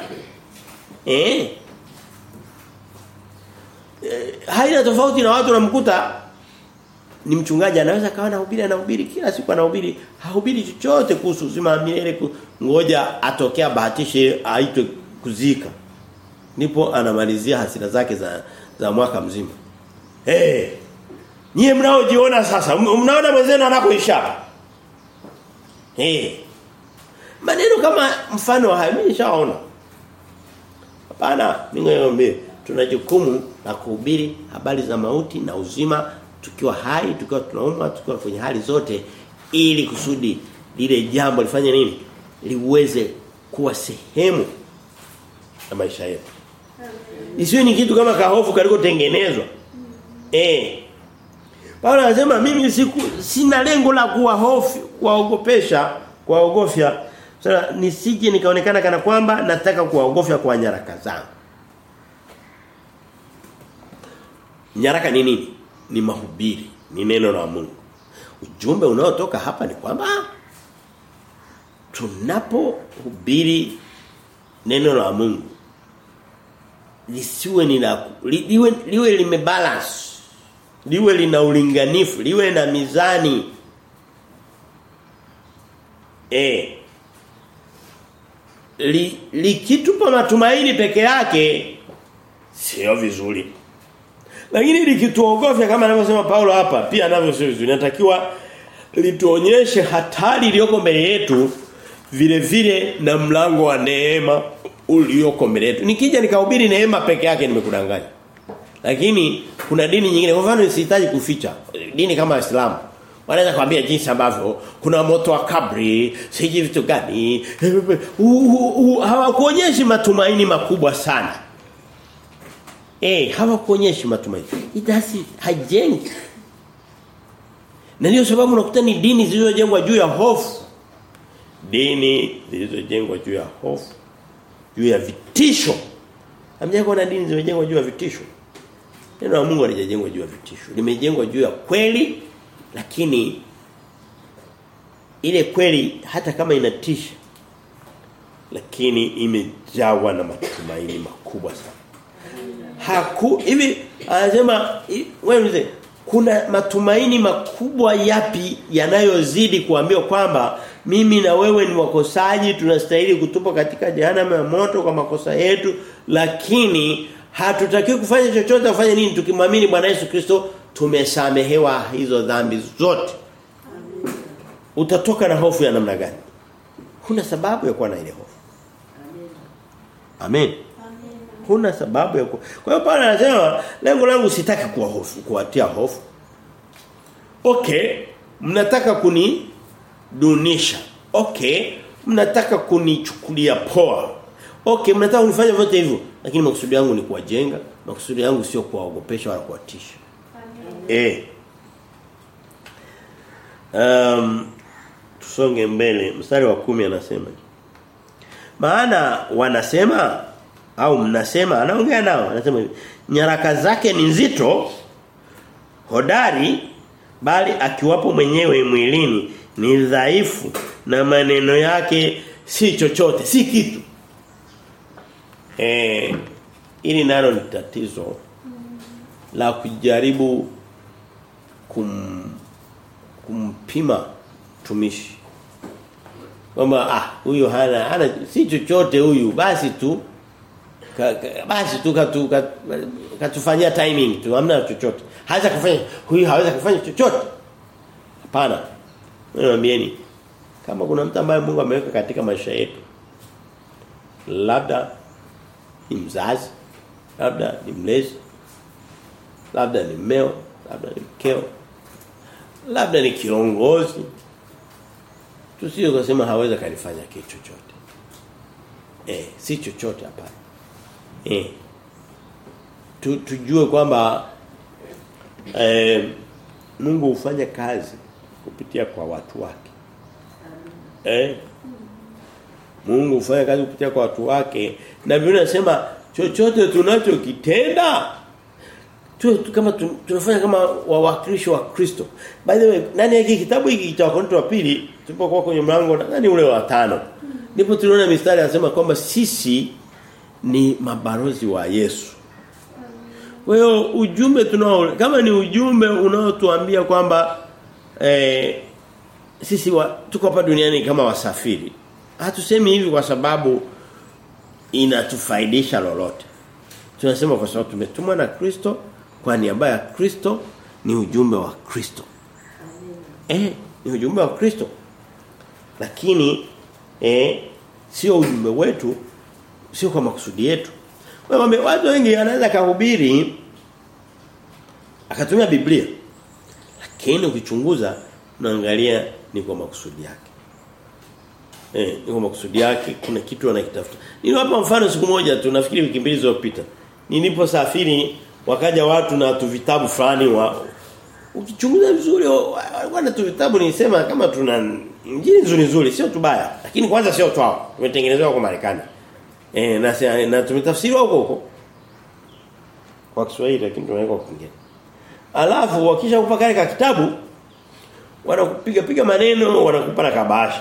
Eh. E, haina tofauti na watu namkuta ni mchungaji anaweza kawa anahubiri anahubiri kila siku anahubiri hahubiri chochote kuhusu uzima wa milele ngoja atokea bahatishe aitwe kuzika ndipo anamalizia hasira zake za za mwaka mzima eh hey, nyie mnaojiona sasa mnaona mwenzenu anakoisha. eh hey. maneno kama mfano haya mimi nishaona. Hapana ningeombe tuna jukumu la kuhubiri habari za mauti na uzima tukiwa hai tukiwa tunauma tukiwa kwenye hali zote ili kusudi lile jambo lifanye nini? Liweze kuwa sehemu ya maisha yetu. Isiwe ni kitu kama kahofu kalikotengenezwa. Eh Paulo anasema mimi siku sina lengo la kuwa hofu kuwaogopesha kuwaogofya sasa nisije nikaonekana kana kwamba nataka kuwaogofya kwa nyaraka zangu Nyaraka ni nini? Ni mahubiri, ni neno la Mungu. Ujumbe unaotoka hapa ni kwamba tunapohubiri neno la Mungu lisiwe ni la liwe, liwe limebalance liwe lina ulinganifu liwe na mizani eh li, likitupa matumaini peke yake sio vizuri lakini likituogofya kama anavyosema Paulo hapa pia anavyosema vizuri Natakiwa lituonyeshe hatari iliyoko mbele yetu vile vile na mlango wa neema ulioko mbele yetu. Nikija nikahubiri neema peke yake nimekudanganya. Lakini kuna dini nyingine kwa mfano sihitaji kuficha. Dini kama Uislamu wanaweza kuambia jinsi ambavyo kuna moto wa kabri, siji vitu gani. Hawakuonyeshi matumaini makubwa sana. Eh, hawakuonyeshi matumaini. Itasi hajengi. Na ndio sababu unakuta ni dini zilizojengwa juu ya hofu. Dini zilizojengwa juu ya hofu juu ya vitisho. Hamjengwa na dini zimejengwa juu ya vitisho. Neno la Mungu halijajengwa juu ya vitisho. Limejengwa juu ya kweli lakini ile kweli hata kama inatisha lakini imejawa na matumaini makubwa sana. Haku hivi anasema wewe kuna matumaini makubwa yapi yanayozidi kuambiwa kwamba mimi na wewe ni wakosaji tunastahili kutupa katika jehanamu ya moto kwa makosa yetu lakini hatutakiwi kufanya chochote kufanya nini? Tukimwamini Bwana Yesu Kristo tumesamehewa hizo dhambi zote. Utatoka na hofu ya namna gani? Huna sababu ya kuwa na ile hofu. Amen, amen. huna sababu ya kuwa kwa hiyo Paulo anasema lengo langu sitaki kuwa hofu kuwatia hofu. Okay mnataka kuni dunisha. Okay, mnataka kunichukulia poa. Okay, mnataka kunifanya vyote hivyo, lakini makusudi yangu ni kuwajenga, makusudi yangu sio kuwaogopesha wala kuwatisha. Eh. Um tusonge mbele, mstari wa kumi anasema. Maana wanasema au mnasema anaongea nao anasema hivi nyaraka zake ni nzito hodari bali akiwapo mwenyewe mwilini ni dhaifu na maneno yake si chochote si kitu eh ili nalo ni tatizo la kujaribu kum, kumpima tumishi kwamba ah huyu hana hana si chochote huyu basi tu ka, ka, basi tu katu, katu, katufanyia timing tu hamna chochote. Haweza kufanya huyu haweza kufanya chochote. Hapana. Niambieni kama kuna mtu ambaye Mungu ameweka katika maisha yetu labda ni mzazi, labda ni mlezi, labda ni mmeo, labda ni mkeo, labda ni kiongozi. Tusio kusema haweza kanifanya kitu chochote. Eh, si chochote hapana. Eh. Tu, tujue kwamba eh, Mungu hufanya kazi kupitia kwa watu wake. Eh? Mungu hufanya kazi kupitia kwa watu wake na Biblia inasema chochote tunachokitenda tu, tu kama tu, tunafanya kama wawakilishi wa Kristo. By the way, nani hiki kitabu hiki cha Wakorintho wa pili tulipokuwa kwenye mlango nani ule wa tano. Ndipo tuliona mistari anasema kwamba sisi ni mabarozi wa Yesu. Kwa hiyo ujumbe tunao kama ni ujumbe unaotuambia kwamba eh, sisi wa, tuko hapa duniani kama wasafiri. Hatusemi hivi kwa sababu inatufaidisha lolote. Tunasema kwa sababu tumetumwa na Kristo kwa niaba ya Kristo ni ujumbe wa Kristo. Eh, ni ujumbe wa Kristo. Lakini eh sio ujumbe wetu, sio kwa makusudi yetu. Kwa watu wengi anaweza kuhubiri akatumia Biblia. Lakini ukichunguza unaangalia ni kwa makusudi yake. Eh, iko makusudi yake kuna kitu anakitafuta. Niliwapa mfano siku moja tu nafikiri wiki mbili zilizopita. Niliposafiri wakaja watu na tu vitabu fulani wa ukichunguza vizuri walikuwa na tu vitabu nilisema kama tuna injili nzuri nzuri sio tubaya lakini kwanza sio twao tumetengenezewa kwa Marekani. Eh na na tumetafsiriwa huko huko kwa Kiswahili lakini tunaweka kwa Kiingereza. Alafu wakisha kupa kale kitabu wanakupiga piga maneno wanakupa na kabasha.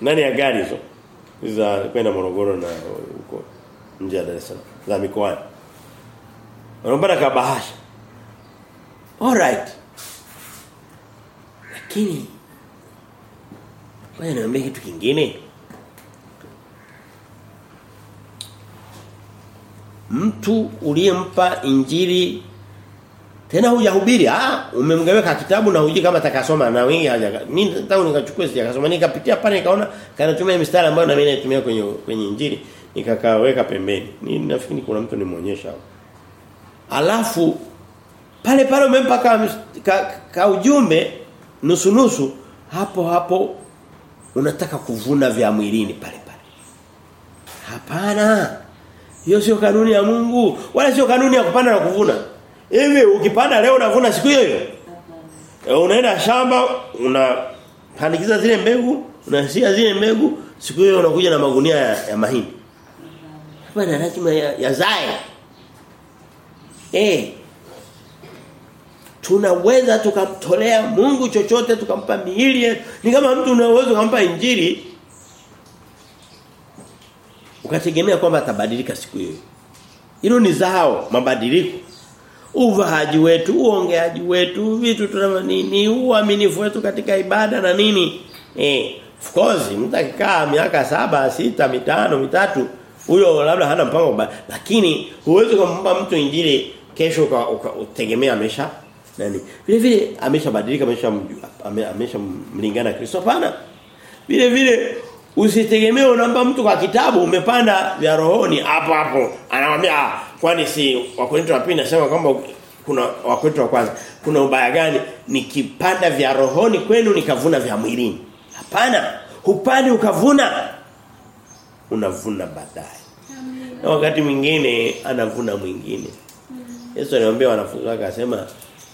Ndani ya gari hizo za kwenda Morogoro na huko nje ya Dar es Salaam za mikoani. Wanakupa na all Alright. Lakini wewe niambie kitu kingine. Mtu uliyempa injili tena hujahubiri ah umemgaweka kitabu na hujui kama atakasoma. Na wengi haja mimi tangu nikachukua sijakasoma nikapitia pale nikaona kanatumia mistari ambayo na mimi naitumia kwenye kwenye injili nikakaweka pembeni. Ni nafikiri kuna mtu nimuonyesha alafu pale pale umempa ka, ka, ka ujumbe nusu nusu hapo hapo unataka kuvuna vya mwilini pale pale. Hapana. Hiyo sio kanuni ya Mungu wala sio kanuni ya kupanda na kuvuna Hivi ukipanda leo unavuna siku hiyo hiyo? E, unaenda shamba unapandikiza zile mbegu, unasia zile mbegu, siku hiyo unakuja na magunia ya, ya mahindi. Hapana lazima ya, Ya zae. eh. Tunaweza tukamtolea Mungu chochote tukampa miili yetu. Ni kama mtu unaweza kumpa injili ukategemea kwamba atabadilika siku hiyo. Hilo ni zao mabadiliko uvaaji wetu, uongeaji wetu, vitu tunavyo nini, uaminifu wetu katika ibada na nini. Eh, of course mtu akikaa miaka saba, sita, mitano, mitatu, huyo labda hana mpango ba, lakini huwezi kumpa mtu injili kesho utegemea amesha nani. Vile vile ameshabadilika, amesha amesha mlingana Kristo hapana. Vile vile usitegemee unampa mtu kwa kitabu umepanda vya rohoni hapo hapo. Anamwambia kwani si wakorinto wa pili nasema kwamba kuna wakorinto wa kwanza kuna ubaya gani? Nikipanda vya rohoni kwenu nikavuna vya mwilini. Hapana hupandi ukavuna unavuna baadaye. Na wakati mwingine anavuna mwingine. Yesu aliwaambia wanafunzi wake akasema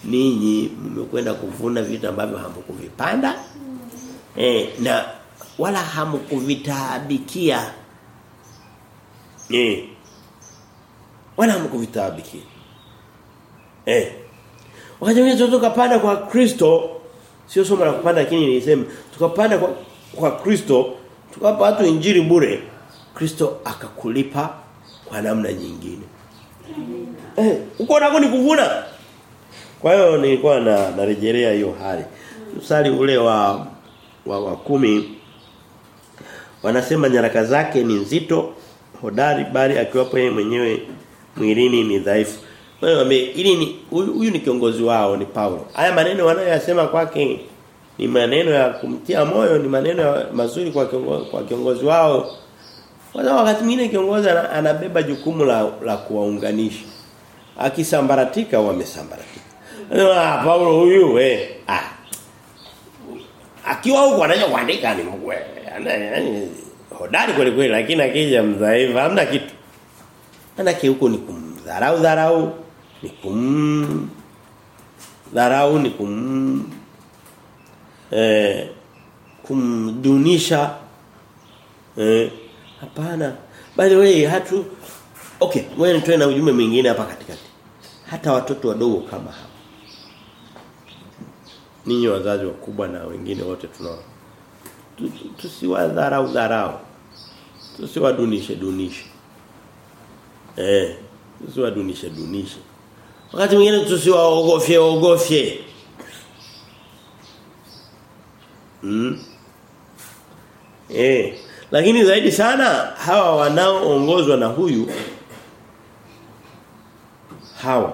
ninyi mmekwenda kuvuna vitu ambavyo hamkuvipanda Mm. eh na wala hamkuvitaabikia eh wala hamkuvitabiki eh. Wakati mwingine tukapanda kwa Kristo sio somo la kupanda lakini nilisema tukapanda kwa kwa Kristo tukapa watu injili bure Kristo akakulipa kwa namna nyingine. Eh uko nako ni kuvuna? Kwa hiyo nilikuwa na narejelea hiyo hali. Msali ule wa wa, wa kumi wanasema nyaraka zake ni nzito hodari bali akiwapo yeye mwenyewe mwilini ni dhaifu. Wewe ili ni huyu ni kiongozi wao ni Paulo. Haya maneno wanayoyasema kwake ni maneno ya kumtia moyo, ni maneno mazuri kwa kiongozi, kwa kiongozi wao. Kwa wakati mwingine kiongozi anabeba jukumu la, la kuwaunganisha. Akisambaratika wamesambaratika. Ah Paulo huyu eh ah. Akiwa huko anaweza kuandika ni yani hodari kweli kweli lakini akija mdhaifu hamna kitu. Manake huko ni kumdharau dharau, ni kum dharau ni kum eh kumdunisha eh hapana. By the way hatu okay, wewe nitoe na ujumbe mwingine hapa katikati. Hata watoto wadogo kama hapa. Ninyi wazazi wakubwa na wengine wote tunao tusiwadharau dharau. Tusiwadunishe dunishe. Eh, tusiwadunishe dunishe. Wakati mwingine tusiwaogofye ogofye. Mm. Eh, lakini zaidi sana hawa wanaoongozwa na huyu hawa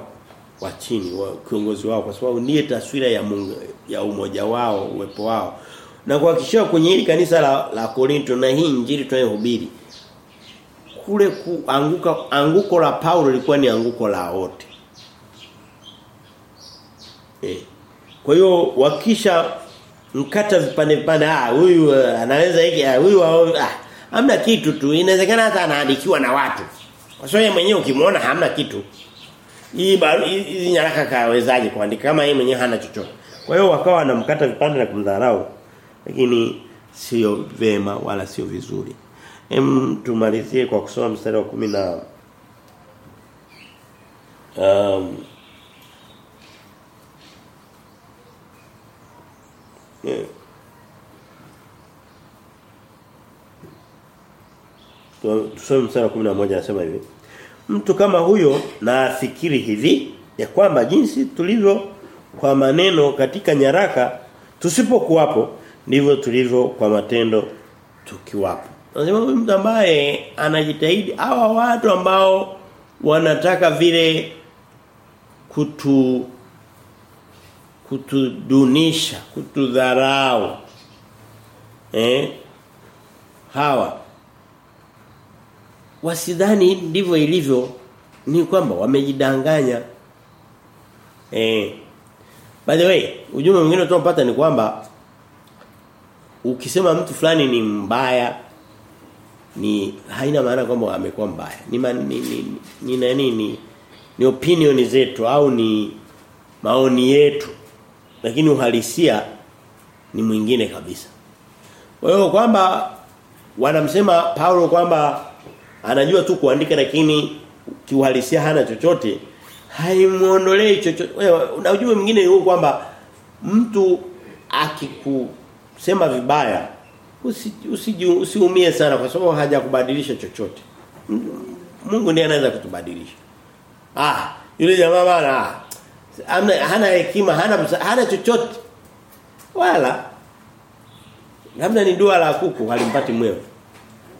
wa chini wa kiongozi wao kwa sababu ndiye taswira ya Mungu ya umoja wao uwepo wao na kuhakikisha kwenye hili kanisa la, la Korinto na hii injili tunayohubiri kule kuanguka anguko la Paulo lilikuwa ni anguko la wote eh. Kwa hiyo wakisha mkata vipande vipande ah huyu uh, anaweza hiki ah huyu ah hamna kitu tu. Inawezekana hata anaandikiwa na watu. Kwa sababu yeye mwenyewe ukimwona hamna kitu. Hii hizi nyaraka kawezaje kuandika? Kama yeye mwenyewe hana chochote. Kwa hiyo wakawa wanamkata vipande na kumdharau. Lakini sio vema wala sio vizuri Hem tumalizie kwa kusoma mstari wa 10 na um, yeah. tusome mstari wa 11 anasema hivi mtu kama huyo na afikiri hivi ya kwamba jinsi tulivyo kwa maneno katika nyaraka tusipokuwapo ndivyo tulivyo kwa matendo tukiwapo Anasema huyu mtu ambaye anajitahidi hawa watu ambao wanataka vile kutu kutudunisha, kutudharau. Eh? Hawa wasidhani ndivyo ilivyo ni kwamba wamejidanganya. Eh. By the way, ujumbe mwingine tunapata ni kwamba ukisema mtu fulani ni mbaya ni haina maana kwamba amekuwa mbaya. Ni nini ni, ni, ni ni, ni, ni opinion zetu au ni maoni yetu. Lakini uhalisia ni mwingine kabisa. Kwa hiyo kwamba wanamsema Paulo kwamba anajua tu kuandika lakini kiuhalisia hana chochote haimuondolei chochote. Ujumbe mwingine yuko kwamba mtu akikusema vibaya usi, usi usiumie sana kwa sababu hajakubadilisha chochote. Mungu ndiye anaweza kutubadilisha. Ah, yule jamaa bana hana hana hekima, hana hana chochote. Wala labda ni dua la kuku halimpati mwewe.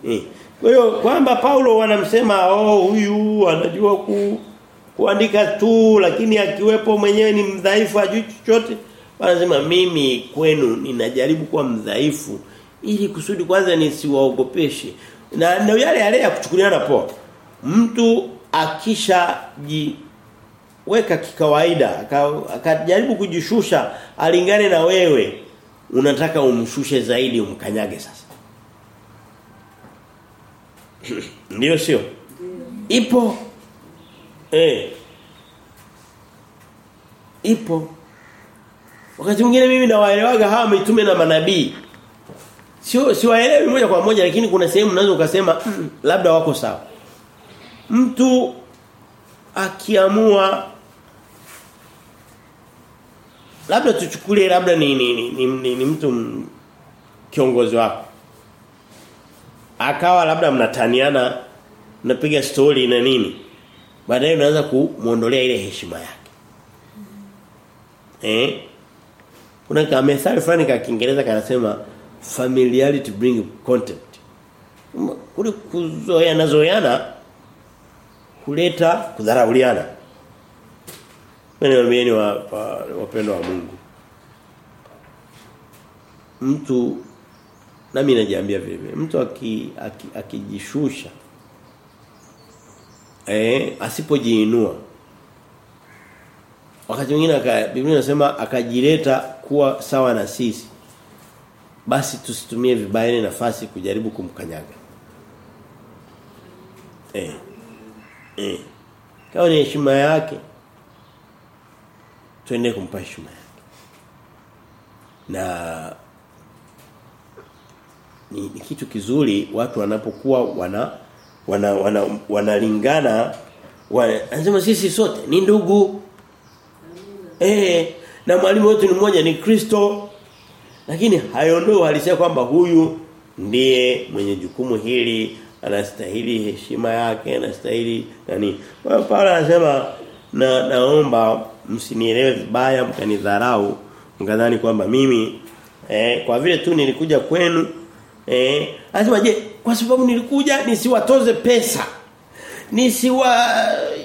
Eh. Kwa hiyo kwamba Paulo wanamsema oh huyu anajua ku kuandika tu lakini akiwepo mwenyewe ni mdhaifu ajui chochote wanasema mimi kwenu ninajaribu kuwa mdhaifu ili kusudi kwanza nisiwaogopeshe. Na ndio yale yale ya kuchukuliana poa mtu akisha ji weka kikawaida akajaribu kujishusha alingane na wewe unataka umshushe zaidi umkanyage sasa. Ndio sio? Ipo. Eh ipo. Wakati mwingine mimi nawaelewaga hawa mitume na manabii sio siwaelewi moja kwa moja lakini kuna sehemu unaweza ukasema mm, labda wako sawa. Mtu akiamua labda tuchukulie labda ni ni, ni, ni, ni, ni mtu kiongozi wako. Akawa labda mnataniana mnapiga story na nini. Baadaye unaanza kumuondolea ile heshima yake. Eh? Kuna kama methali fulani ka Kiingereza kanasema familiarity bring contempt. Kule kuzoeana zoeana kuleta kudharauliana. Niwaambieni wa, wa, wapendwa wa Mungu. Mtu na mimi najiambia vile vile mtu aki- aki- akijishusha eh asipojiinua wakati mwingine Biblia inasema akajileta kuwa sawa na sisi basi tusitumie vibaya ile nafasi kujaribu kumkanyaga. Eh. Eh. Kama ni heshima yake. Tuende kumpa heshima yake. Na ni, ni kitu kizuri watu wanapokuwa wana wana wana wanalingana wana, anasema sisi sote ni ndugu. Eh. Na mwalimu wetu ni mmoja ni Kristo lakini haiondoi uhalisia kwamba huyu ndiye mwenye jukumu hili anastahili heshima yake anastahili nani. Kwa hiyo Paulo anasema na naomba msinielewe vibaya mkanidharau mkadhani kwamba mimi eh, kwa vile tu nilikuja kwenu eh anasema je kwa sababu nilikuja nisiwatoze pesa nisiwa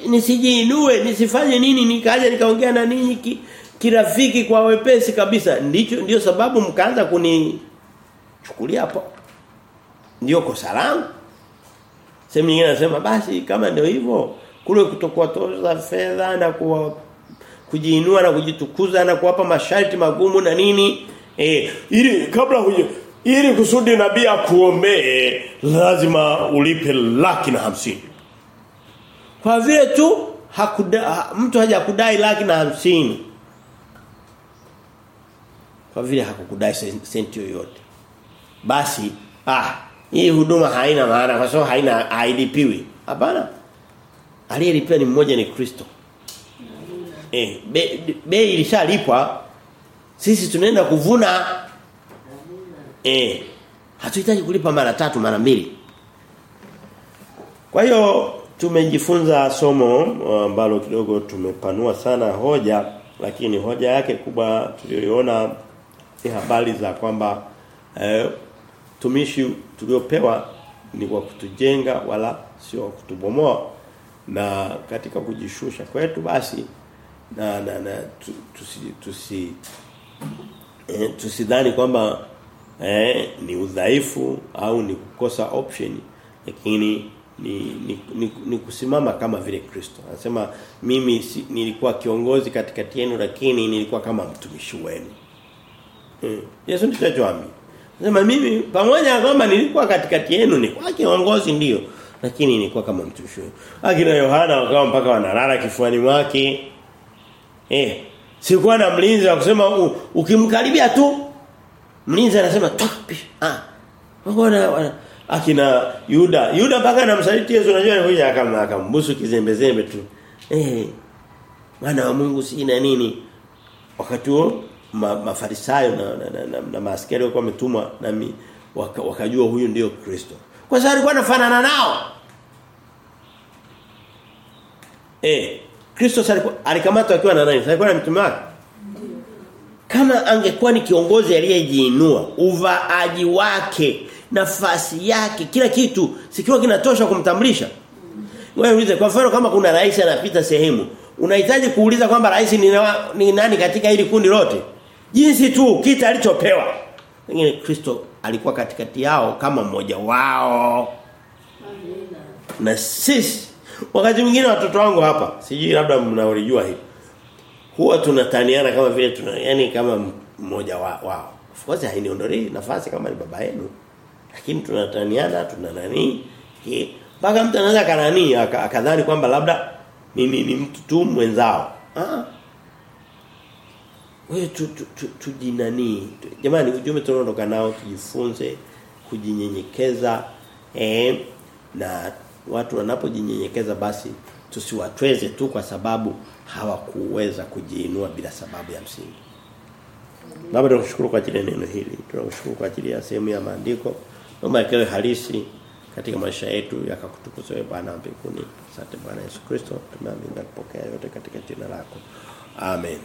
nisijiinue nisifanye nini nikaja nikaongea na ninyi kirafiki kwa wepesi kabisa ndicho ndio sababu mkaanza kunichukulia hapo ndio kosa langu. Sehemu nyingine anasema basi kama ndio hivyo kule kutokuwa toza fedha na kuwa kujiinua na kujitukuza na kuwapa masharti magumu na nini eh ili kabla huyo ili kusudi nabii akuombee lazima ulipe laki na hamsini. Kwa vile tu hakuda, mtu hajakudai laki na hamsini kwa vile hakukudai senti yoyote basi ah hii huduma haina maana kwa sababu haina hailipiwi hapana aliyelipiwa ni mmoja ni Kristo eh bei be, ilishalipwa sisi tunaenda kuvuna Eh. Hatuhitaji kulipa mara tatu mara mbili. Kwa hiyo tumejifunza somo ambalo kidogo tumepanua sana hoja lakini hoja yake kubwa tuliyoiona ni habari za kwamba eh, tumishi tuliopewa ni kwa kutujenga wala sio kutubomoa na katika kujishusha kwetu basi na na, na tusi tusi eh, tusidhani kwamba eh, ni udhaifu au ni kukosa option lakini ni, ni, ni, ni kusimama kama vile Kristo. Anasema mimi si, nilikuwa kiongozi katikati yenu lakini nilikuwa kama mtumishi wenu. Hmm. Yesu ndicho tuami. Sema mimi pamoja na kwamba nilikuwa katikati yenu ni kwa kiongozi ndio lakini nilikuwa kama mtumishi wenu. Akina Yohana wakawa mpaka wanalala kifuani mwake. Eh, sikuwa na mlinzi wa kusema ukimkaribia tu mlinzi anasema topi. ah. Mbona akina Yuda Yuda mpaka anamsaliti Yesu unajua huyu akamna akambusu kizembezembe tu eh maana wa Mungu si na nini wakati huo ma, mafarisayo na na, na, na, na maaskari walikuwa wametumwa na mi, waka, wakajua huyu ndio Kristo. Kwa sababu alikuwa anafanana nao. Eh Kristo alikamatwa akiwa na nani? Alikuwa na mtume wake? Kama angekuwa ni kiongozi aliyejiinua uvaaji wake nafasi yake kila kitu sikiwa kinatosha kumtambulisha. Wewe uulize kwa mfano kama kuna rais anapita sehemu unahitaji kuuliza kwamba rais ni, ni nani katika hili kundi lote jinsi tu kita alichopewa. Pengine Kristo alikuwa katikati yao kama mmoja wao. Na sisi wakati mwingine watoto wangu hapa sijui labda mnaolijua hili huwa tunataniana kama vile tuna yani kama mmoja wao. Wa. of course hainiondolei nafasi kama ni baba yenu. Lakini tunataniana tuna nani mpaka mtu anaweza kanani akadhani kwamba labda ni, ni mtu tu mwenzao. Ah wewe tu, tu, tu, tujinani jamani ujumbe tunaondoka nao tujifunze kujinyenyekeza eh na watu wanapojinyenyekeza basi tusiwatweze tu kwa sababu hawakuweza kujiinua bila sababu ya msingi Baba tunakushukuru kwa ajili ya neno hili. Tunakushukuru kwa ajili ya sehemu ya maandiko. Naomba ikawe halisi katika maisha yetu yakakutukuzwe wewe Bwana mbinguni. Asante Bwana Yesu Kristo. Tumeamini na kupokea yote katika jina lako. Amen.